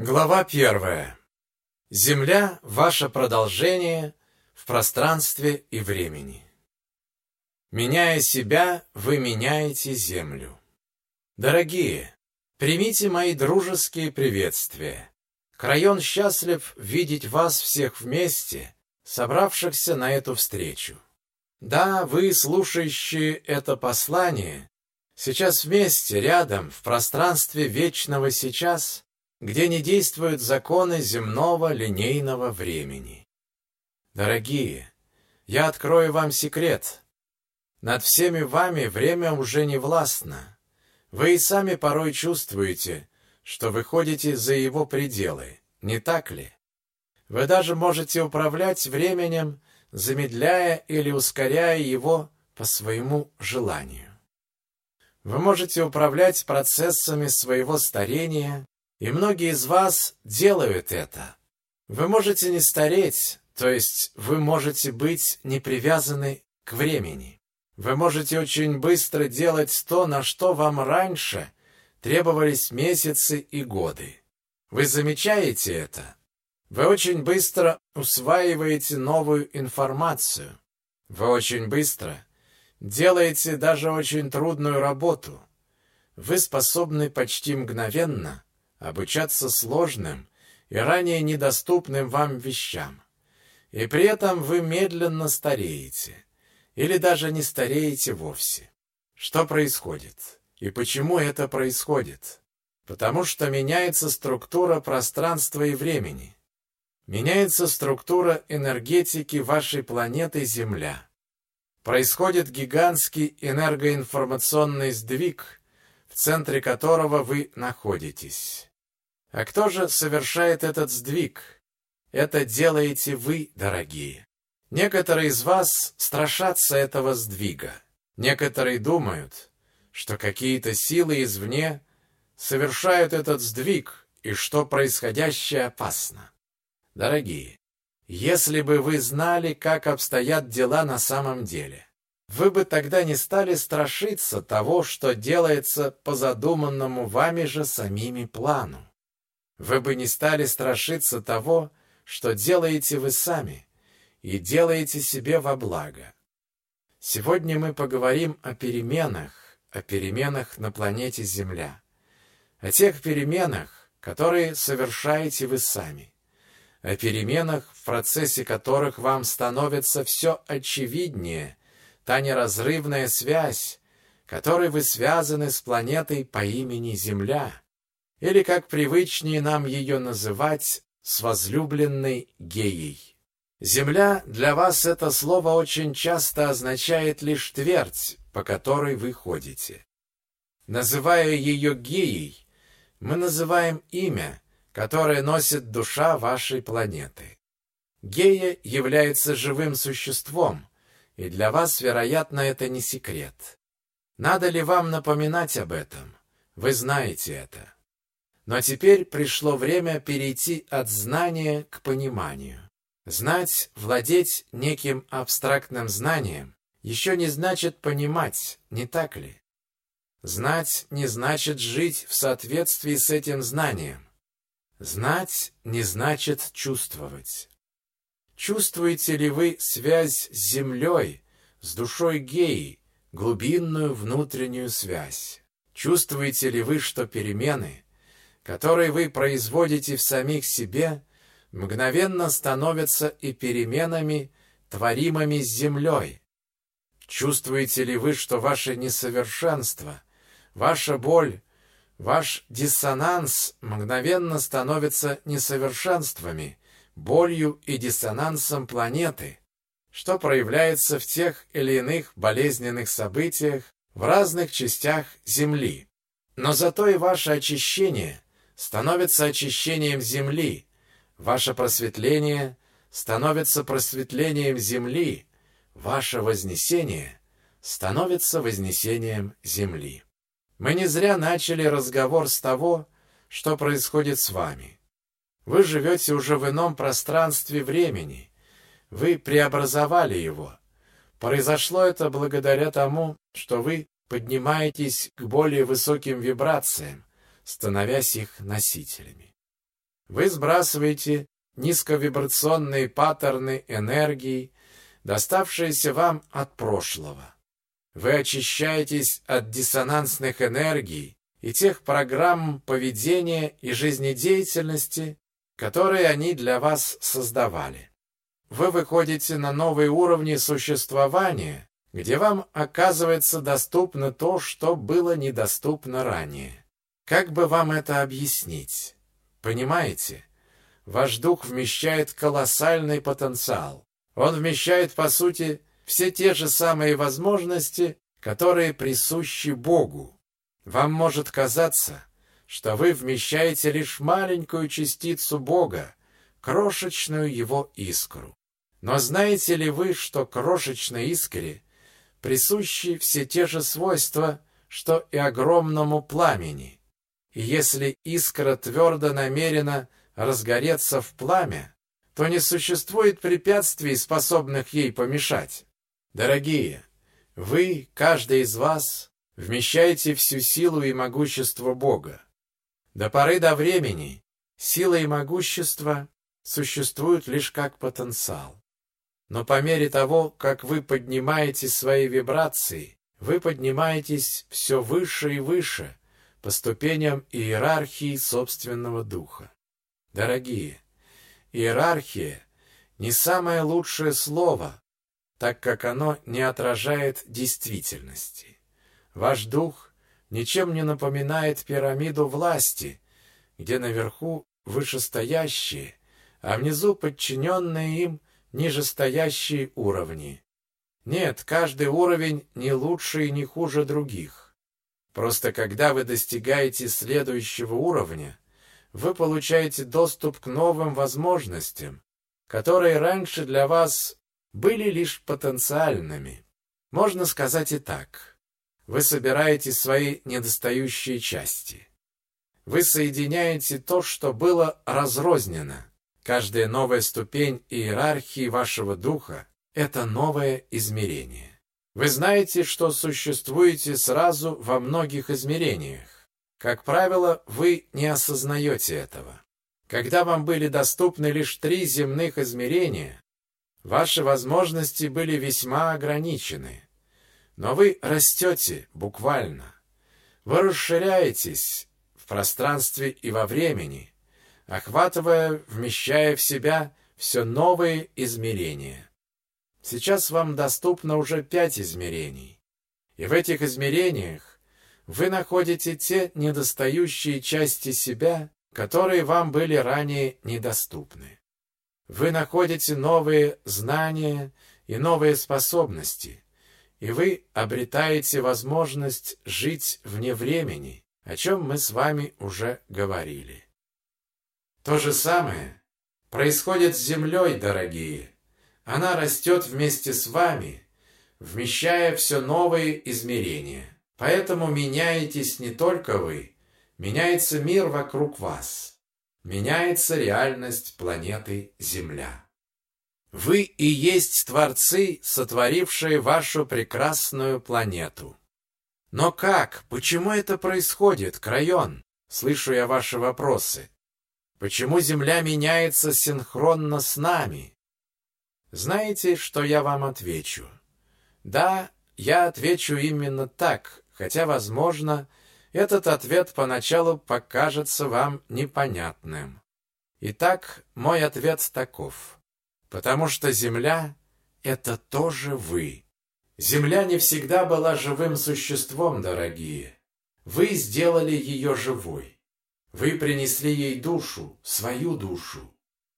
Глава первая. Земля – ваше продолжение в пространстве и времени. Меняя себя, вы меняете Землю. Дорогие, примите мои дружеские приветствия. Крайон счастлив видеть вас всех вместе, собравшихся на эту встречу. Да, вы, слушающие это послание, сейчас вместе, рядом, в пространстве вечного сейчас – где не действуют законы земного линейного времени. Дорогие, я открою вам секрет. Над всеми вами время уже не властно. Вы и сами порой чувствуете, что выходите за его пределы, не так ли? Вы даже можете управлять временем, замедляя или ускоряя его по своему желанию. Вы можете управлять процессами своего старения, и многие из вас делают это. Вы можете не стареть, то есть вы можете быть не привязаны к времени. Вы можете очень быстро делать то, на что вам раньше требовались месяцы и годы. Вы замечаете это? Вы очень быстро усваиваете новую информацию. Вы очень быстро делаете даже очень трудную работу. Вы способны почти мгновенно обучаться сложным и ранее недоступным вам вещам. И при этом вы медленно стареете. Или даже не стареете вовсе. Что происходит? И почему это происходит? Потому что меняется структура пространства и времени. Меняется структура энергетики вашей планеты Земля. Происходит гигантский энергоинформационный сдвиг, в центре которого вы находитесь. А кто же совершает этот сдвиг? Это делаете вы, дорогие. Некоторые из вас страшатся этого сдвига. Некоторые думают, что какие-то силы извне совершают этот сдвиг и что происходящее опасно. Дорогие, если бы вы знали, как обстоят дела на самом деле, вы бы тогда не стали страшиться того, что делается по задуманному вами же самими плану. Вы бы не стали страшиться того, что делаете вы сами, и делаете себе во благо. Сегодня мы поговорим о переменах, о переменах на планете Земля, о тех переменах, которые совершаете вы сами, о переменах, в процессе которых вам становится все очевиднее та неразрывная связь, которой вы связаны с планетой по имени Земля, или, как привычнее нам ее называть, с возлюбленной геей. Земля для вас это слово очень часто означает лишь твердь, по которой вы ходите. Называя ее геей, мы называем имя, которое носит душа вашей планеты. Гея является живым существом, и для вас, вероятно, это не секрет. Надо ли вам напоминать об этом? Вы знаете это. Но теперь пришло время перейти от знания к пониманию. Знать, владеть неким абстрактным знанием еще не значит понимать, не так ли? Знать не значит жить в соответствии с этим знанием. Знать не значит чувствовать. Чувствуете ли вы связь с землей, с душой геи, глубинную внутреннюю связь? Чувствуете ли вы, что перемены – которые вы производите в самих себе, мгновенно становятся и переменами, творимыми с землей. Чувствуете ли вы, что ваше несовершенство, ваша боль, ваш диссонанс мгновенно становятся несовершенствами, болью и диссонансом планеты, что проявляется в тех или иных болезненных событиях в разных частях Земли. Но зато и ваше очищение – становится очищением земли, ваше просветление становится просветлением земли, ваше вознесение становится вознесением земли. Мы не зря начали разговор с того, что происходит с вами. Вы живете уже в ином пространстве времени. Вы преобразовали его. Произошло это благодаря тому, что вы поднимаетесь к более высоким вибрациям, становясь их носителями. Вы сбрасываете низковибрационные паттерны энергии, доставшиеся вам от прошлого. Вы очищаетесь от диссонансных энергий и тех программ поведения и жизнедеятельности, которые они для вас создавали. Вы выходите на новые уровни существования, где вам оказывается доступно то, что было недоступно ранее. Как бы вам это объяснить? Понимаете? Ваш дух вмещает колоссальный потенциал. Он вмещает, по сути, все те же самые возможности, которые присущи Богу. Вам может казаться, что вы вмещаете лишь маленькую частицу Бога, крошечную его искру. Но знаете ли вы, что крошечной искре присущи все те же свойства, что и огромному пламени? И если искра твердо намерена разгореться в пламя, то не существует препятствий, способных ей помешать. Дорогие, вы, каждый из вас, вмещаете всю силу и могущество Бога. До поры до времени сила и могущество существуют лишь как потенциал. Но по мере того, как вы поднимаете свои вибрации, вы поднимаетесь все выше и выше по ступеням иерархии собственного духа. Дорогие, иерархия не самое лучшее слово, так как оно не отражает действительности. Ваш дух ничем не напоминает пирамиду власти, где наверху вышестоящие, а внизу подчиненные им нижестоящие уровни. Нет, каждый уровень не лучше и не хуже других. Просто когда вы достигаете следующего уровня, вы получаете доступ к новым возможностям, которые раньше для вас были лишь потенциальными. Можно сказать и так. Вы собираете свои недостающие части. Вы соединяете то, что было разрознено. Каждая новая ступень иерархии вашего духа – это новое измерение. Вы знаете, что существуете сразу во многих измерениях. Как правило, вы не осознаете этого. Когда вам были доступны лишь три земных измерения, ваши возможности были весьма ограничены. Но вы растете буквально. Вы расширяетесь в пространстве и во времени, охватывая, вмещая в себя все новые измерения. Сейчас вам доступно уже пять измерений. И в этих измерениях вы находите те недостающие части себя, которые вам были ранее недоступны. Вы находите новые знания и новые способности, и вы обретаете возможность жить вне времени, о чем мы с вами уже говорили. То же самое происходит с Землей, дорогие. Она растет вместе с вами, вмещая все новые измерения. Поэтому меняетесь не только вы, меняется мир вокруг вас. Меняется реальность планеты Земля. Вы и есть творцы, сотворившие вашу прекрасную планету. Но как? Почему это происходит, Крайон? Слышу я ваши вопросы. Почему Земля меняется синхронно с нами? Знаете, что я вам отвечу? Да, я отвечу именно так, хотя, возможно, этот ответ поначалу покажется вам непонятным. Итак, мой ответ таков. Потому что Земля — это тоже вы. Земля не всегда была живым существом, дорогие. Вы сделали ее живой. Вы принесли ей душу, свою душу.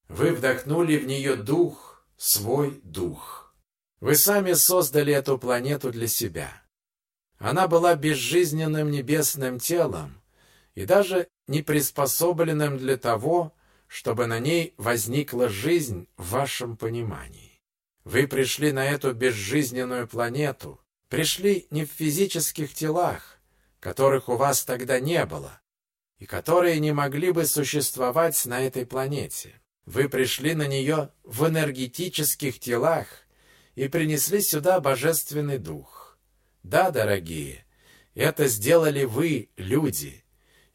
Вы вдохнули в нее дух, свой дух. Вы сами создали эту планету для себя. Она была безжизненным небесным телом и даже не приспособленным для того, чтобы на ней возникла жизнь в вашем понимании. Вы пришли на эту безжизненную планету, пришли не в физических телах, которых у вас тогда не было, и которые не могли бы существовать на этой планете. Вы пришли на нее в энергетических телах и принесли сюда Божественный Дух. Да, дорогие, это сделали вы, люди,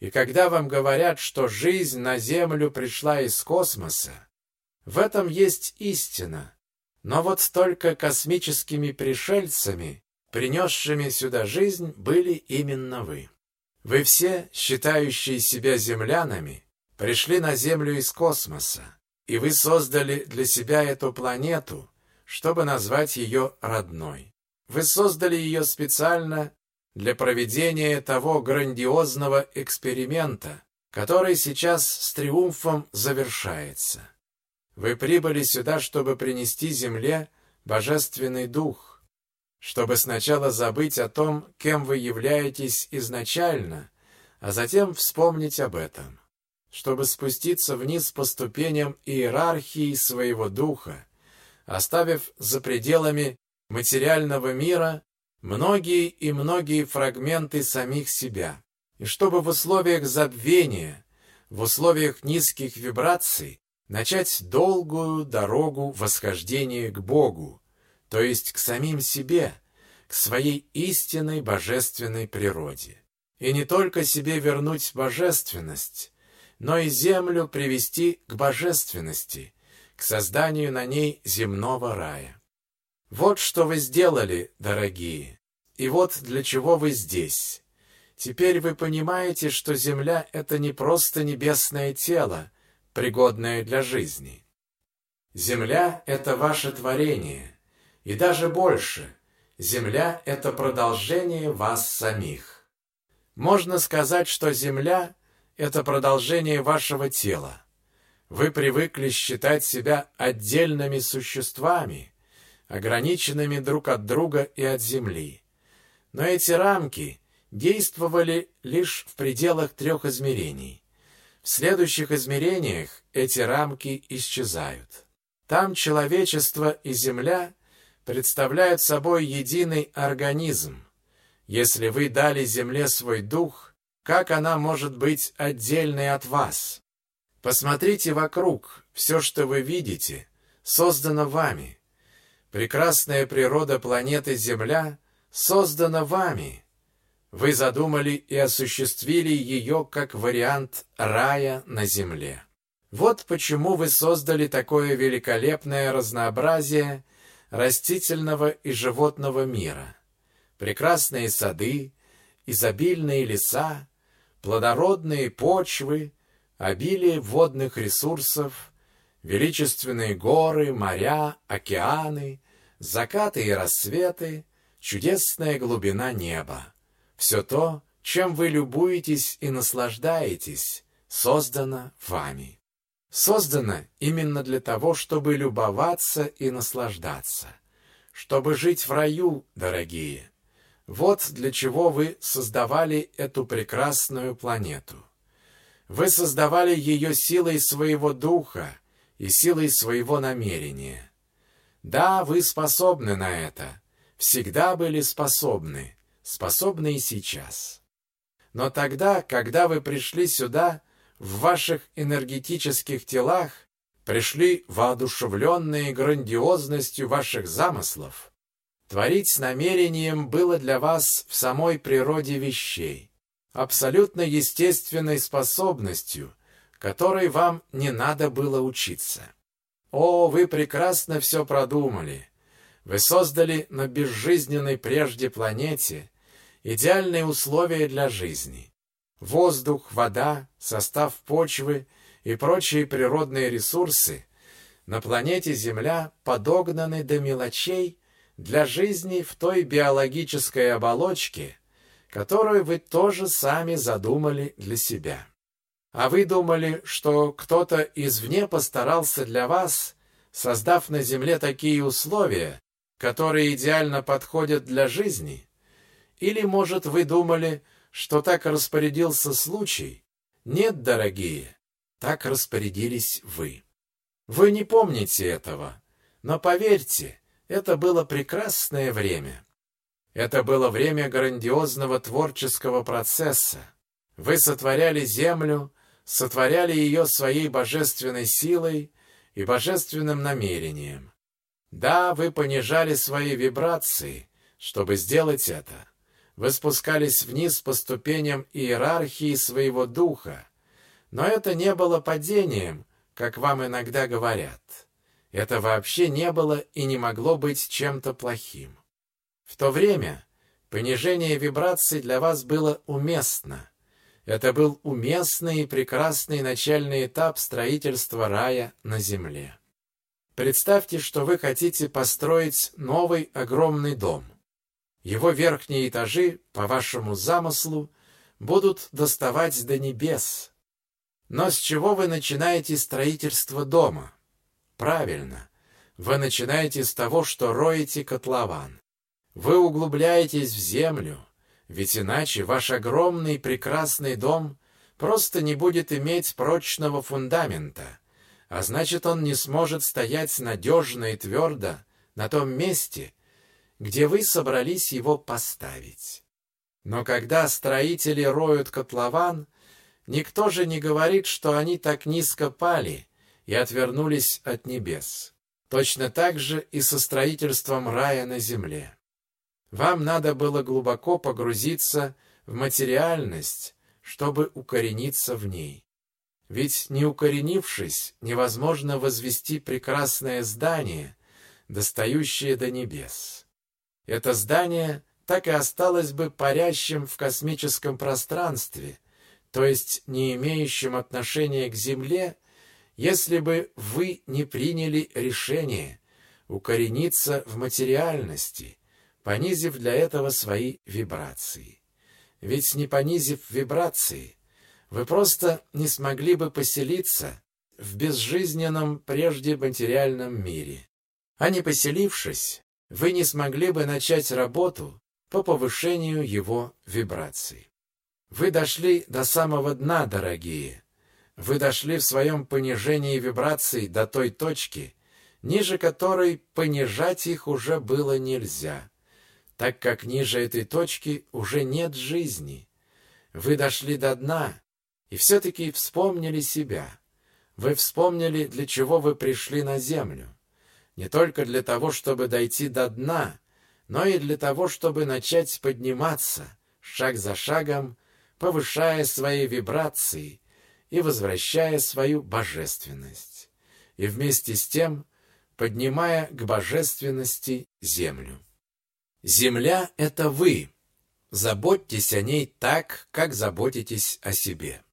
И когда вам говорят, что жизнь на Землю пришла из космоса, в этом есть истина. Но вот только космическими пришельцами, принесшими сюда жизнь, были именно вы. Вы все, считающие себя землянами, пришли на Землю из космоса, и вы создали для себя эту планету, чтобы назвать ее родной. Вы создали ее специально для проведения того грандиозного эксперимента, который сейчас с триумфом завершается. Вы прибыли сюда, чтобы принести Земле Божественный Дух, чтобы сначала забыть о том, кем вы являетесь изначально, а затем вспомнить об этом, чтобы спуститься вниз по ступеням иерархии своего духа, оставив за пределами материального мира многие и многие фрагменты самих себя, и чтобы в условиях забвения, в условиях низких вибраций начать долгую дорогу восхождения к Богу, то есть к самим себе, к своей истинной божественной природе. И не только себе вернуть божественность, но и землю привести к божественности, к созданию на ней земного рая. Вот что вы сделали, дорогие, и вот для чего вы здесь. Теперь вы понимаете, что Земля — это не просто небесное тело, пригодное для жизни. Земля — это ваше творение, и даже больше. Земля — это продолжение вас самих. Можно сказать, что Земля — это продолжение вашего тела. Вы привыкли считать себя отдельными существами, ограниченными друг от друга и от земли. Но эти рамки действовали лишь в пределах трех измерений. В следующих измерениях эти рамки исчезают. Там человечество и Земля представляют собой единый организм. Если вы дали Земле свой дух, как она может быть отдельной от вас? Посмотрите вокруг, все, что вы видите, создано вами. Прекрасная природа планеты Земля создана вами. Вы задумали и осуществили ее как вариант рая на Земле. Вот почему вы создали такое великолепное разнообразие растительного и животного мира. Прекрасные сады, изобильные леса, плодородные почвы, обилие водных ресурсов, величественные горы, моря, океаны, закаты и рассветы, чудесная глубина неба. Все то, чем вы любуетесь и наслаждаетесь, создано вами. Создано именно для того, чтобы любоваться и наслаждаться, чтобы жить в раю, дорогие. Вот для чего вы создавали эту прекрасную планету. Вы создавали ее силой своего духа и силой своего намерения. Да, вы способны на это, всегда были способны, способны и сейчас. Но тогда, когда вы пришли сюда, в ваших энергетических телах, пришли воодушевленные грандиозностью ваших замыслов, творить с намерением было для вас в самой природе вещей, абсолютно естественной способностью, которой вам не надо было учиться. О, вы прекрасно все продумали. Вы создали на безжизненной прежде планете идеальные условия для жизни. Воздух, вода, состав почвы и прочие природные ресурсы на планете Земля подогнаны до мелочей для жизни в той биологической оболочке, которую вы тоже сами задумали для себя. А вы думали, что кто-то извне постарался для вас, создав на Земле такие условия, которые идеально подходят для жизни? Или, может, вы думали, что так распорядился случай? Нет, дорогие, так распорядились вы. Вы не помните этого, но поверьте, это было прекрасное время. Это было время грандиозного творческого процесса. Вы сотворяли землю, сотворяли ее своей божественной силой и божественным намерением. Да, вы понижали свои вибрации, чтобы сделать это. Вы спускались вниз по ступеням иерархии своего духа. Но это не было падением, как вам иногда говорят. Это вообще не было и не могло быть чем-то плохим. В то время понижение вибраций для вас было уместно. Это был уместный и прекрасный начальный этап строительства рая на земле. Представьте, что вы хотите построить новый огромный дом. Его верхние этажи, по вашему замыслу, будут доставать до небес. Но с чего вы начинаете строительство дома? Правильно, вы начинаете с того, что роете котлован. Вы углубляетесь в землю, ведь иначе ваш огромный прекрасный дом просто не будет иметь прочного фундамента, а значит он не сможет стоять надежно и твердо на том месте, где вы собрались его поставить. Но когда строители роют котлован, никто же не говорит, что они так низко пали и отвернулись от небес. Точно так же и со строительством рая на земле. Вам надо было глубоко погрузиться в материальность, чтобы укорениться в ней. Ведь не укоренившись, невозможно возвести прекрасное здание, достающее до небес. Это здание так и осталось бы парящим в космическом пространстве, то есть не имеющим отношения к Земле, если бы вы не приняли решение укорениться в материальности, понизив для этого свои вибрации. Ведь не понизив вибрации, вы просто не смогли бы поселиться в безжизненном прежде материальном мире. А не поселившись, вы не смогли бы начать работу по повышению его вибраций. Вы дошли до самого дна, дорогие. Вы дошли в своем понижении вибраций до той точки, ниже которой понижать их уже было нельзя, так как ниже этой точки уже нет жизни. Вы дошли до дна и все-таки вспомнили себя. Вы вспомнили, для чего вы пришли на землю не только для того, чтобы дойти до дна, но и для того, чтобы начать подниматься, шаг за шагом, повышая свои вибрации и возвращая свою божественность, и вместе с тем поднимая к божественности землю. Земля — это вы. Заботьтесь о ней так, как заботитесь о себе.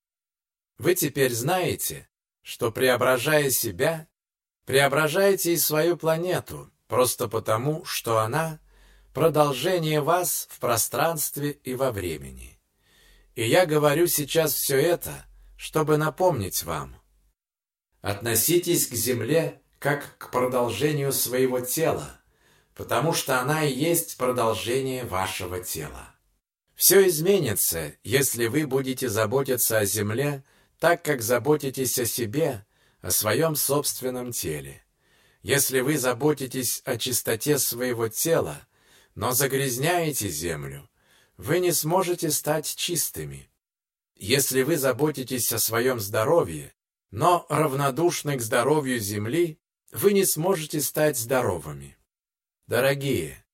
Вы теперь знаете, что, преображая себя, Преображайте и свою планету, просто потому, что она — продолжение вас в пространстве и во времени. И я говорю сейчас все это, чтобы напомнить вам. Относитесь к Земле как к продолжению своего тела, потому что она и есть продолжение вашего тела. Все изменится, если вы будете заботиться о Земле так, как заботитесь о себе о своем собственном теле. Если вы заботитесь о чистоте своего тела, но загрязняете землю, вы не сможете стать чистыми. Если вы заботитесь о своем здоровье, но равнодушны к здоровью земли, вы не сможете стать здоровыми. Дорогие,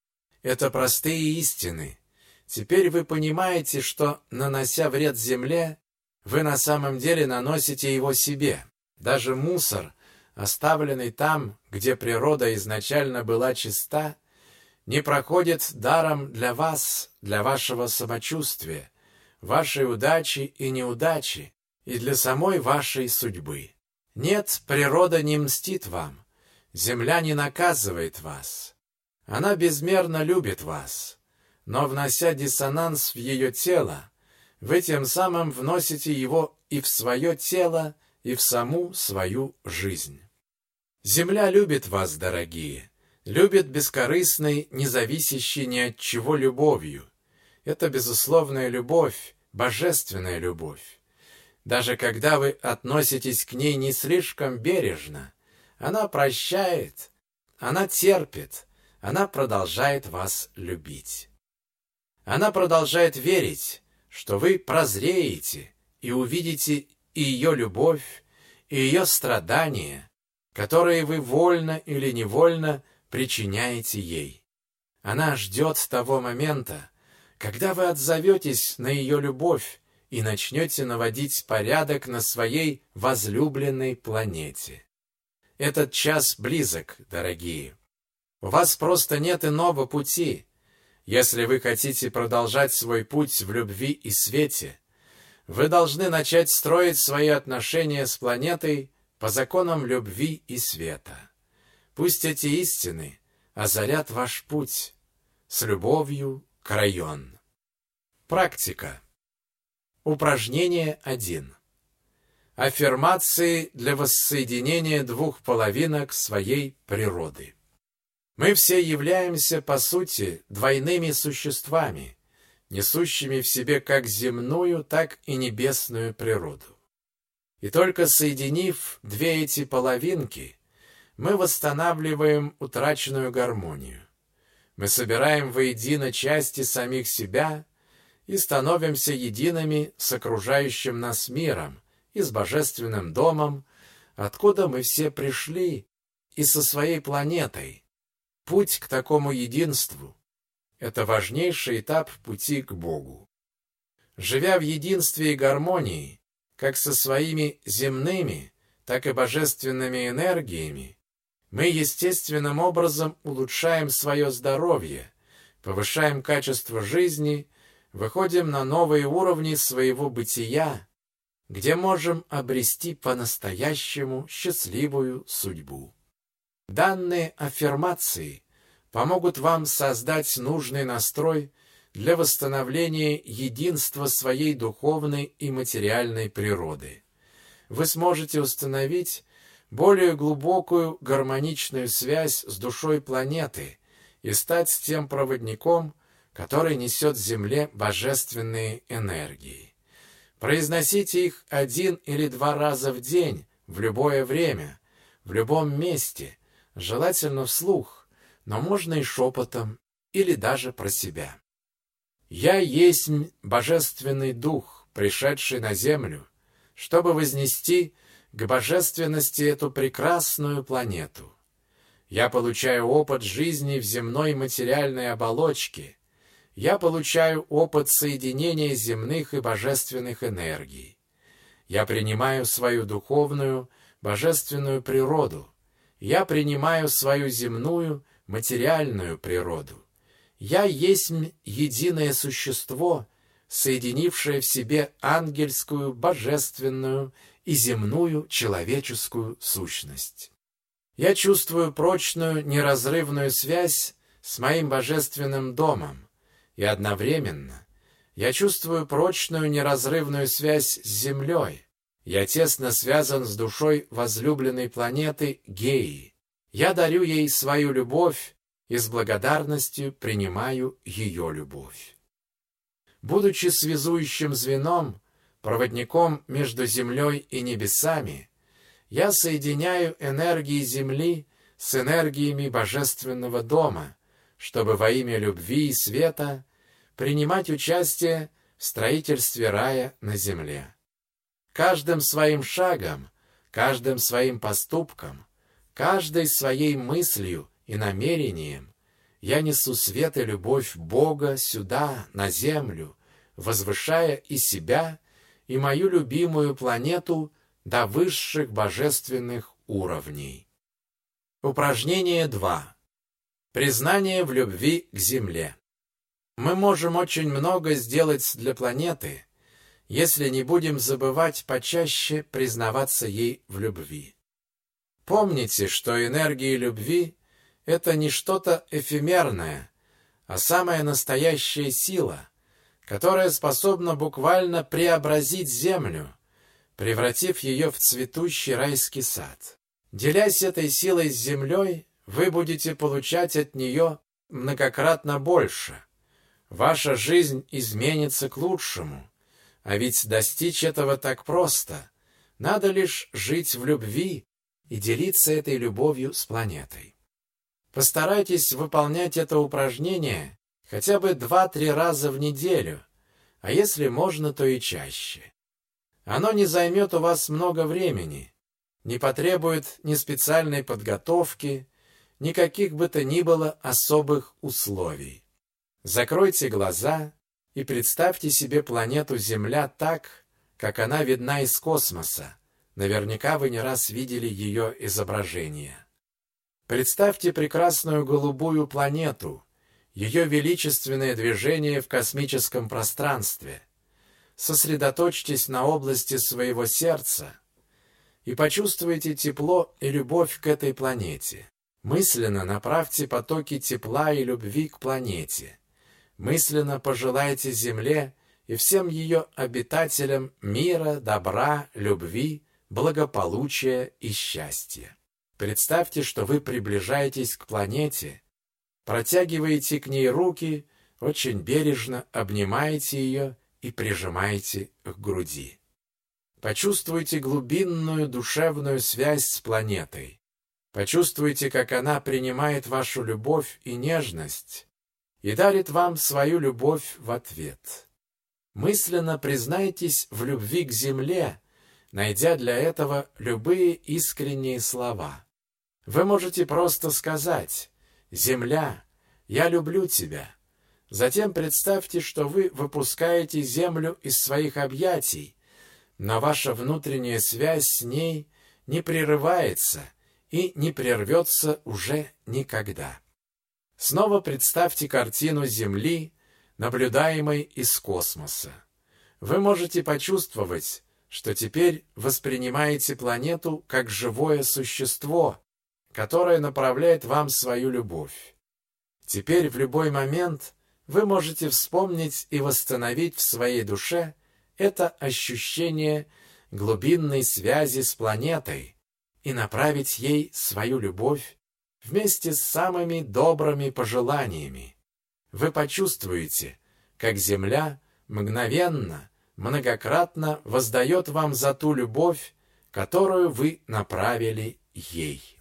это простые истины. Теперь вы понимаете, что, нанося вред земле, вы на самом деле наносите его себе. Даже мусор, оставленный там, где природа изначально была чиста, не проходит даром для вас, для вашего самочувствия, вашей удачи и неудачи, и для самой вашей судьбы. Нет, природа не мстит вам, земля не наказывает вас. Она безмерно любит вас, но, внося диссонанс в ее тело, вы тем самым вносите его и в свое тело, и в саму свою жизнь. Земля любит вас, дорогие, любит бескорыстной, независящей ни от чего любовью. Это безусловная любовь, божественная любовь. Даже когда вы относитесь к ней не слишком бережно, она прощает, она терпит, она продолжает вас любить. Она продолжает верить, что вы прозреете и увидите и ее любовь, и ее страдания, которые вы вольно или невольно причиняете ей. Она ждет того момента, Когда вы отзоветесь на ее любовь и начнете наводить порядок на своей возлюбленной планете. Этот час близок, дорогие. У вас просто нет иного пути. Если вы хотите продолжать свой путь в любви и свете, вы должны начать строить свои отношения с планетой по законам любви и света. Пусть эти истины озарят ваш путь с любовью к район. Практика. Упражнение 1. Аффирмации для воссоединения двух половинок своей природы. Мы все являемся, по сути, двойными существами, несущими в себе как земную, так и небесную природу. И только соединив две эти половинки, мы восстанавливаем утраченную гармонию. Мы собираем воедино части самих себя и становимся едиными с окружающим нас миром и с божественным домом, откуда мы все пришли, и со своей планетой. Путь к такому единству – это важнейший этап пути к Богу. Живя в единстве и гармонии, как со своими земными, так и божественными энергиями, мы естественным образом улучшаем свое здоровье, повышаем качество жизни, выходим на новые уровни своего бытия, где можем обрести по-настоящему счастливую судьбу. Данные аффирмации помогут вам создать нужный настрой для восстановления единства своей духовной и материальной природы. Вы сможете установить более глубокую гармоничную связь с душой планеты и стать тем проводником, который несет Земле божественные энергии. Произносите их один или два раза в день, в любое время, в любом месте, желательно вслух, но можно и шепотом, или даже про себя. «Я есть божественный дух, пришедший на землю, чтобы вознести к божественности эту прекрасную планету. Я получаю опыт жизни в земной материальной оболочке. Я получаю опыт соединения земных и божественных энергий. Я принимаю свою духовную, божественную природу. Я принимаю свою земную, материальную природу. Я есть единое существо, соединившее в себе ангельскую, божественную и земную человеческую сущность. Я чувствую прочную, неразрывную связь с моим божественным домом, и одновременно я чувствую прочную, неразрывную связь с землей. Я тесно связан с душой возлюбленной планеты Геи. Я дарю ей свою любовь и с благодарностью принимаю ее любовь. Будучи связующим звеном, проводником между землей и небесами, я соединяю энергии земли с энергиями божественного дома, чтобы во имя любви и света принимать участие в строительстве рая на земле. Каждым своим шагом, каждым своим поступком, каждой своей мыслью и намерением я несу свет и любовь Бога сюда, на землю, возвышая и себя, и мою любимую планету до высших божественных уровней. Упражнение 2. Признание в любви к Земле. Мы можем очень много сделать для планеты, если не будем забывать почаще признаваться ей в любви. Помните, что энергия любви – это не что-то эфемерное, а самая настоящая сила, которая способна буквально преобразить землю, превратив ее в цветущий райский сад. Делясь этой силой с землей, вы будете получать от нее многократно больше. Ваша жизнь изменится к лучшему. А ведь достичь этого так просто. Надо лишь жить в любви и делиться этой любовью с планетой. Постарайтесь выполнять это упражнение хотя бы два-три раза в неделю, а если можно, то и чаще. Оно не займет у вас много времени, не потребует ни специальной подготовки, никаких бы то ни было особых условий. Закройте глаза, и представьте себе планету Земля так, как она видна из космоса. Наверняка вы не раз видели ее изображение. Представьте прекрасную голубую планету, ее величественное движение в космическом пространстве. Сосредоточьтесь на области своего сердца и почувствуйте тепло и любовь к этой планете. Мысленно направьте потоки тепла и любви к планете. Мысленно пожелайте Земле и всем ее обитателям мира, добра, любви, благополучия и счастья. Представьте, что вы приближаетесь к планете, протягиваете к ней руки, очень бережно обнимаете ее и прижимаете к груди. Почувствуйте глубинную душевную связь с планетой. Почувствуйте, как она принимает вашу любовь и нежность и дарит вам свою любовь в ответ. Мысленно признайтесь в любви к Земле, найдя для этого любые искренние слова. Вы можете просто сказать «Земля, я люблю тебя». Затем представьте, что вы выпускаете Землю из своих объятий, но ваша внутренняя связь с ней не прерывается и не прервется уже никогда. Снова представьте картину Земли, наблюдаемой из космоса. Вы можете почувствовать, что теперь воспринимаете планету как живое существо, которое направляет вам свою любовь. Теперь в любой момент вы можете вспомнить и восстановить в своей душе это ощущение глубинной связи с планетой и направить ей свою любовь вместе с самыми добрыми пожеланиями. Вы почувствуете, как Земля мгновенно, многократно воздает вам за ту любовь, которую вы направили ей.